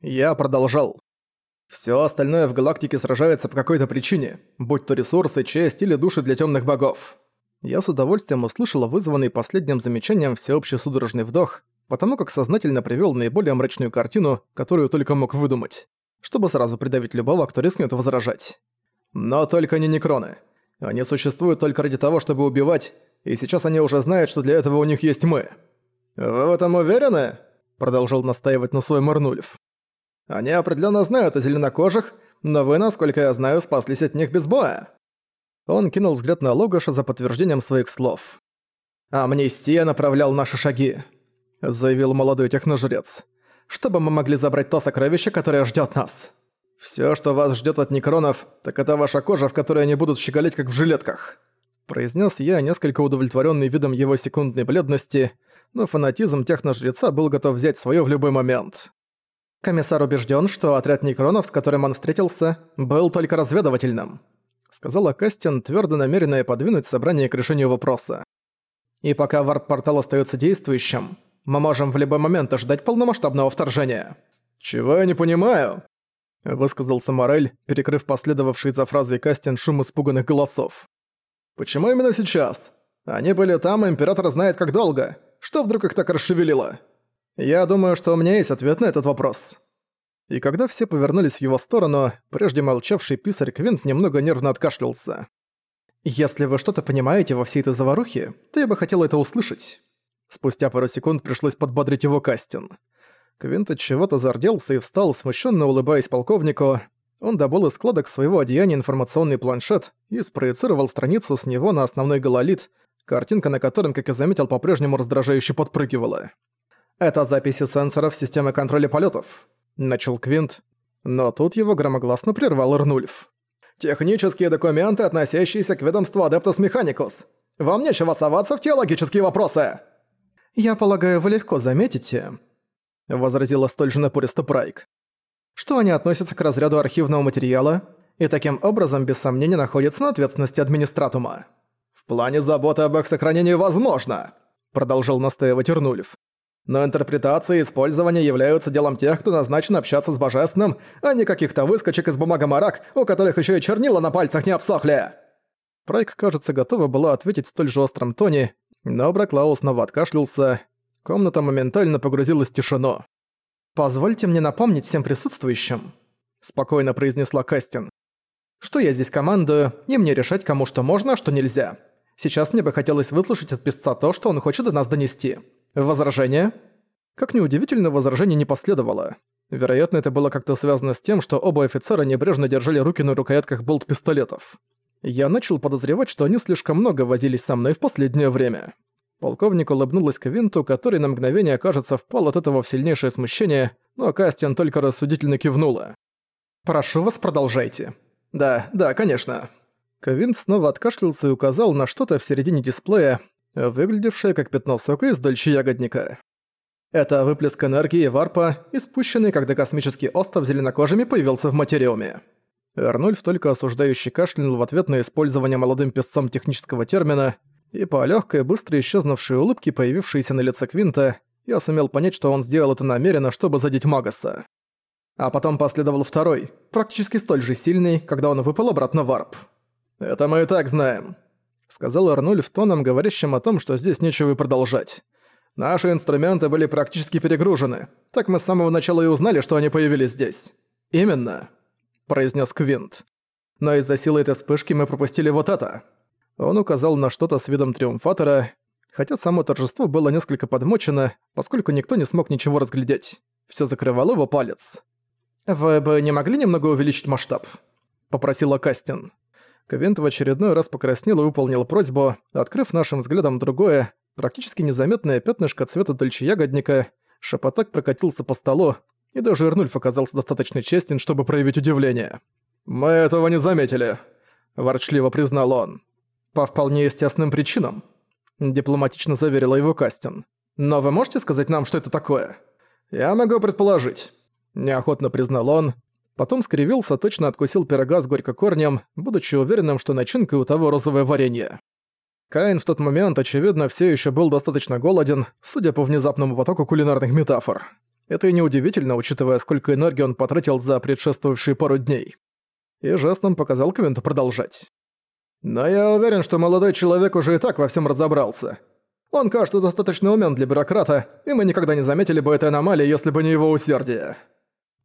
Я продолжал. Все остальное в галактике сражается по какой-то причине, будь то ресурсы, честь или души для темных богов. Я с удовольствием услышал вызванный последним замечанием всеобщий судорожный вдох, потому как сознательно привел наиболее мрачную картину, которую только мог выдумать, чтобы сразу придавить любого, кто рискнет возражать. Но только не некроны. Они существуют только ради того, чтобы убивать, и сейчас они уже знают, что для этого у них есть мы. «Вы в этом уверены?» – продолжал настаивать на свой Марнульф. «Они определенно знают о зеленокожих, но вы, насколько я знаю, спаслись от них без боя». Он кинул взгляд на Логаша за подтверждением своих слов. «Амнистия направлял наши шаги», — заявил молодой техножрец. «Чтобы мы могли забрать то сокровище, которое ждет нас. Все, что вас ждет от некронов, так это ваша кожа, в которой они будут щеголять, как в жилетках», — произнес я, несколько удовлетворенный видом его секундной бледности, но фанатизм техножреца был готов взять свое в любой момент. Комиссар убежден, что отряд некронов, с которым он встретился, был только разведывательным сказала Кастин, твердо намеренная подвинуть собрание к решению вопроса. «И пока варп-портал остается действующим, мы можем в любой момент ожидать полномасштабного вторжения». «Чего я не понимаю?» – высказался Морель, перекрыв последовавший за фразой Кастин шум испуганных голосов. «Почему именно сейчас? Они были там, и Император знает как долго. Что вдруг их так расшевелило?» «Я думаю, что у меня есть ответ на этот вопрос». И когда все повернулись в его сторону, прежде молчавший писарь Квинт немного нервно откашлялся. «Если вы что-то понимаете во всей этой заварухе, то я бы хотел это услышать». Спустя пару секунд пришлось подбодрить его Кастин. Квинт от чего-то зарделся и встал, смущенно улыбаясь полковнику. Он добыл из складок своего одеяния информационный планшет и спроецировал страницу с него на основной гололит, картинка на котором, как и заметил, по-прежнему раздражающе подпрыгивала. «Это записи сенсоров системы контроля полетов начал Квинт, но тут его громогласно прервал Эрнульф. «Технические документы, относящиеся к ведомству Адептус Механикус. Вам нечего соваться в теологические вопросы!» «Я полагаю, вы легко заметите», — возразила столь же напористо Прайк, «что они относятся к разряду архивного материала и таким образом, без сомнения, находятся на ответственности администратума». «В плане заботы об их сохранении возможно», — продолжил настаивать Эрнульф. Но интерпретация и использование являются делом тех, кто назначен общаться с Божественным, а не каких-то выскочек из бумагомарак, у которых еще и чернила на пальцах не обсохли. Прайк, кажется, готова была ответить в столь же остром тоне, но Браклау снова откашлялся. Комната моментально погрузилась в тишину. «Позвольте мне напомнить всем присутствующим», — спокойно произнесла Кастин, «что я здесь командую, и мне решать, кому что можно, а что нельзя. Сейчас мне бы хотелось выслушать от писца то, что он хочет до нас донести. Возражение? Как неудивительно, возражение не последовало. Вероятно, это было как-то связано с тем, что оба офицера небрежно держали руки на рукоятках болт-пистолетов. Я начал подозревать, что они слишком много возились со мной в последнее время. Полковник улыбнулась Квинту, который на мгновение, кажется, впал от этого в сильнейшее смущение, но Кастиан только рассудительно кивнула. «Прошу вас, продолжайте». «Да, да, конечно». Квинт снова откашлялся и указал на что-то в середине дисплея, выглядевшее как пятно сока из дольчи ягодника. Это выплеск энергии варпа, испущенный, когда космический остров зеленокожими появился в материуме. Арнольф только осуждающий кашлянул в ответ на использование молодым песцом технического термина, и по легкой, быстро исчезнувшей улыбке, появившейся на лице Квинта, я сумел понять, что он сделал это намеренно, чтобы задеть Магаса. А потом последовал второй, практически столь же сильный, когда он выпал обратно в варп. «Это мы и так знаем», сказал Арнольф тоном, говорящим о том, что здесь нечего и продолжать. «Наши инструменты были практически перегружены. Так мы с самого начала и узнали, что они появились здесь». «Именно», — произнес Квинт. «Но из-за силы этой вспышки мы пропустили вот это». Он указал на что-то с видом триумфатора, хотя само торжество было несколько подмочено, поскольку никто не смог ничего разглядеть. Всё закрывало его палец. «Вы бы не могли немного увеличить масштаб?» — попросила Кастин. Квинт в очередной раз покраснел и выполнил просьбу, открыв нашим взглядом другое, практически незаметное пятнышко цвета дольче-ягодника, шепоток прокатился по столу, и даже Эрнульф оказался достаточно честен, чтобы проявить удивление. «Мы этого не заметили», – ворчливо признал он. «По вполне естественным причинам», – дипломатично заверила его Кастин. «Но вы можете сказать нам, что это такое?» «Я могу предположить», – неохотно признал он, Потом скривился, точно откусил пирога с горько-корнем, будучи уверенным, что начинкой у того розовое варенье. Каин в тот момент, очевидно, все еще был достаточно голоден, судя по внезапному потоку кулинарных метафор. Это и неудивительно, учитывая, сколько энергии он потратил за предшествовавшие пару дней. И жестом показал Квинту продолжать. «Но я уверен, что молодой человек уже и так во всем разобрался. Он, кажется, достаточно умен для бюрократа, и мы никогда не заметили бы этой аномалии, если бы не его усердие».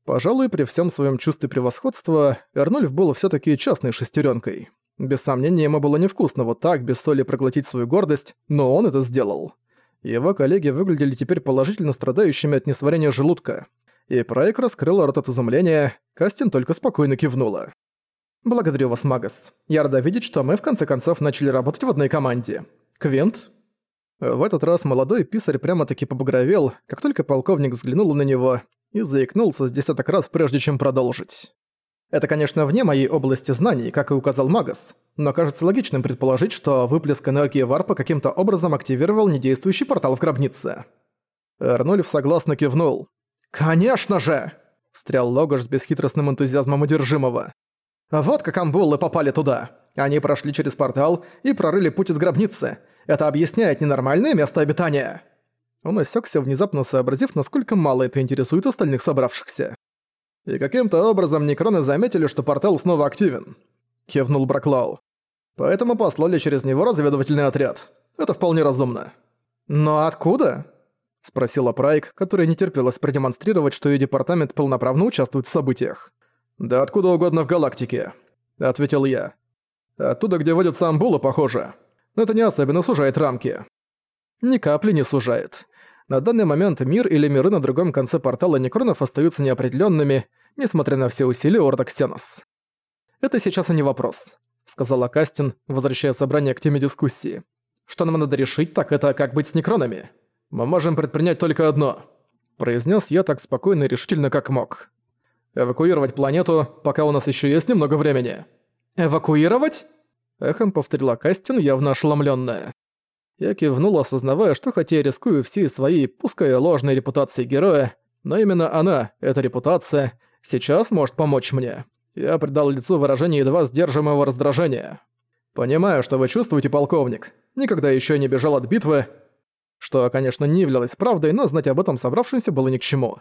Пожалуй, при всем своем чувстве превосходства, Эрнольф был все таки частной шестеренкой. Без сомнения, ему было невкусно вот так, без соли проглотить свою гордость, но он это сделал. Его коллеги выглядели теперь положительно страдающими от несварения желудка. И Прайк раскрыл рот от изумления, Кастин только спокойно кивнула. «Благодарю вас, Магас. Я рада видеть, что мы в конце концов начали работать в одной команде. Квинт?» В этот раз молодой писарь прямо-таки побагровел, как только полковник взглянул на него, и заикнулся с десяток раз, прежде чем продолжить. Это, конечно, вне моей области знаний, как и указал Магас, но кажется логичным предположить, что выплеск энергии варпа каким-то образом активировал недействующий портал в гробнице. Эрнольф согласно кивнул. «Конечно же!» – встрял Логош с бесхитростным энтузиазмом одержимого. «Вот как амбуллы попали туда. Они прошли через портал и прорыли путь из гробницы. Это объясняет ненормальное место обитания». Он осекся, внезапно сообразив, насколько мало это интересует остальных собравшихся. И каким-то образом некроны заметили, что портал снова активен. Кивнул Браклау. Поэтому послали через него разведывательный отряд. Это вполне разумно. Но откуда? Спросила Прайк, которая не терпелась продемонстрировать, что ее департамент полноправно участвует в событиях. «Да откуда угодно в галактике», — ответил я. «Оттуда, где водятся амбулы, похоже. Но это не особенно сужает рамки». Ни капли не сужает. На данный момент мир или миры на другом конце портала Некронов остаются неопределенными, несмотря на все усилия Орда Ксенос. «Это сейчас и не вопрос», — сказала Кастин, возвращая собрание к теме дискуссии. «Что нам надо решить, так это как быть с Некронами. Мы можем предпринять только одно», — произнес я так спокойно и решительно, как мог. «Эвакуировать планету, пока у нас еще есть немного времени». «Эвакуировать?» — эхом повторила Кастин, явно ошеломленная. Я кивнул, осознавая, что хотя я рискую всей своей, пускай ложной репутацией героя, но именно она, эта репутация, сейчас может помочь мне. Я придал лицу выражение едва сдерживаемого раздражения. «Понимаю, что вы чувствуете, полковник. Никогда еще не бежал от битвы». Что, конечно, не являлось правдой, но знать об этом собравшимся было ни к чему.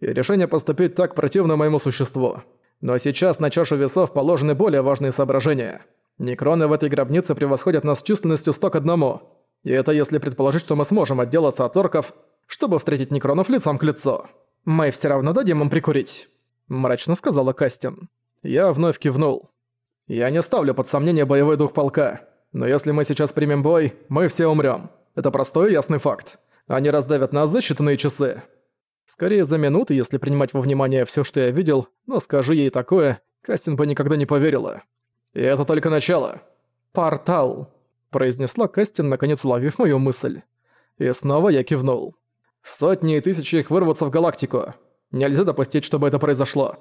И решение поступить так противно моему существу. Но сейчас на чашу весов положены более важные соображения. Некроны в этой гробнице превосходят нас численностью сто к одному. И это если предположить, что мы сможем отделаться от орков, чтобы встретить некронов лицом к лицу. Мы все равно дадим им прикурить», — мрачно сказала Кастин. Я вновь кивнул. «Я не ставлю под сомнение боевой дух полка, но если мы сейчас примем бой, мы все умрем. Это простой и ясный факт. Они раздавят нас за считанные часы. Скорее за минуты, если принимать во внимание все, что я видел, но скажи ей такое, Кастин бы никогда не поверила. И это только начало. Портал произнесла Кастин, наконец уловив мою мысль. И снова я кивнул. «Сотни и тысячи их вырваться в галактику. Нельзя допустить, чтобы это произошло».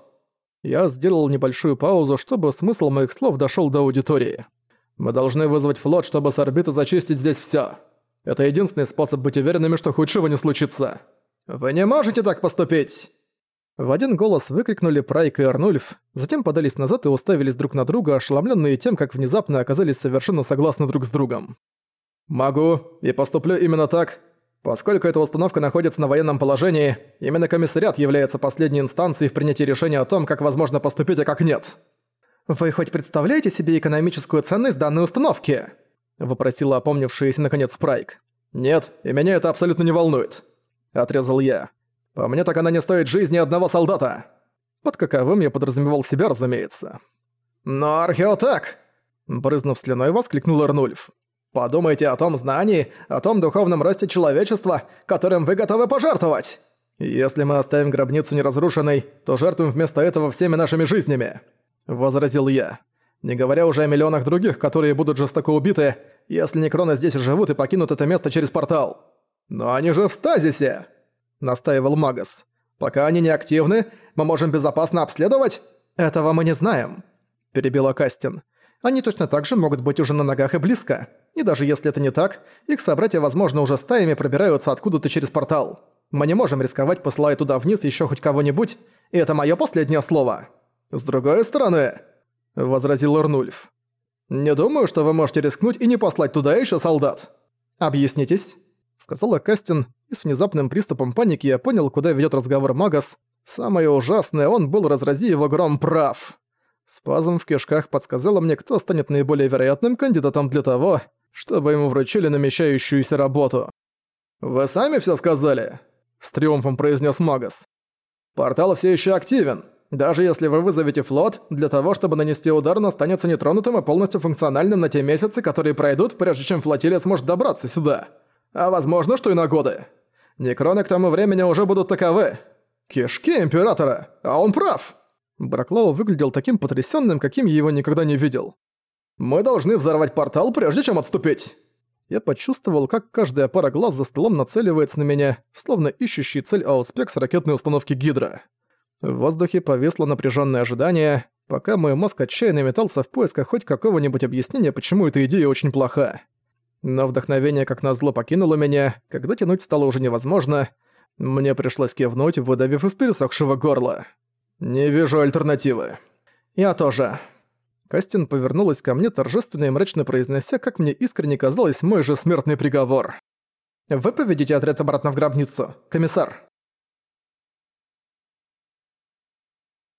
Я сделал небольшую паузу, чтобы смысл моих слов дошёл до аудитории. «Мы должны вызвать флот, чтобы с орбиты зачистить здесь всё. Это единственный способ быть уверенными, что худшего не случится». «Вы не можете так поступить!» В один голос выкрикнули Прайк и Арнульф, затем подались назад и уставились друг на друга, ошеломленные тем, как внезапно оказались совершенно согласны друг с другом. «Могу, и поступлю именно так. Поскольку эта установка находится на военном положении, именно комиссариат является последней инстанцией в принятии решения о том, как возможно поступить, а как нет». «Вы хоть представляете себе экономическую ценность данной установки?» – вопросила опомнившаяся наконец Прайк. «Нет, и меня это абсолютно не волнует», – отрезал я. По мне так она не стоит жизни одного солдата. Под каковым я подразумевал себя, разумеется. Но археотак! Брызнув слюной, воскликнул Эрнульф. Подумайте о том знании, о том духовном росте человечества, которым вы готовы пожертвовать. Если мы оставим гробницу неразрушенной, то жертвуем вместо этого всеми нашими жизнями. Возразил я. Не говоря уже о миллионах других, которые будут жестоко убиты, если некроны здесь живут и покинут это место через портал. Но они же в стазисе! Настаивал Магас. «Пока они не активны, мы можем безопасно обследовать?» «Этого мы не знаем», – перебила Кастин. «Они точно так же могут быть уже на ногах и близко. И даже если это не так, их собратья, возможно, уже стаями пробираются откуда-то через портал. Мы не можем рисковать, посылая туда вниз еще хоть кого-нибудь, и это мое последнее слово». «С другой стороны», – возразил Эрнульф. «Не думаю, что вы можете рискнуть и не послать туда еще солдат». «Объяснитесь», – сказала Кастин, и с внезапным приступом паники я понял, куда ведет разговор Магас. Самое ужасное, он был, разрази его гром, прав. Спазм в кишках подсказала мне, кто станет наиболее вероятным кандидатом для того, чтобы ему вручили намечающуюся работу. «Вы сами все сказали?» — с триумфом произнес Магас. «Портал все еще активен. Даже если вы вызовете флот, для того, чтобы нанести удар, он останется нетронутым и полностью функциональным на те месяцы, которые пройдут, прежде чем флотилия сможет добраться сюда. А возможно, что и на годы. Некроны к тому времени уже будут таковы. Кишки Императора! А он прав!» Браклау выглядел таким потрясённым, каким я его никогда не видел. «Мы должны взорвать портал, прежде чем отступить!» Я почувствовал, как каждая пара глаз за столом нацеливается на меня, словно ищущий цель Ауспекс ракетной установки Гидра. В воздухе повисло напряженное ожидание, пока мой мозг отчаянно метался в поисках хоть какого-нибудь объяснения, почему эта идея очень плоха. Но вдохновение как назло покинуло меня, когда тянуть стало уже невозможно. Мне пришлось кивнуть, выдавив из пересохшего горла. «Не вижу альтернативы». «Я тоже». Кастин повернулась ко мне, торжественно и мрачно произнося, как мне искренне казалось, мой же смертный приговор. «Вы поведите отряд обратно в гробницу, комиссар?»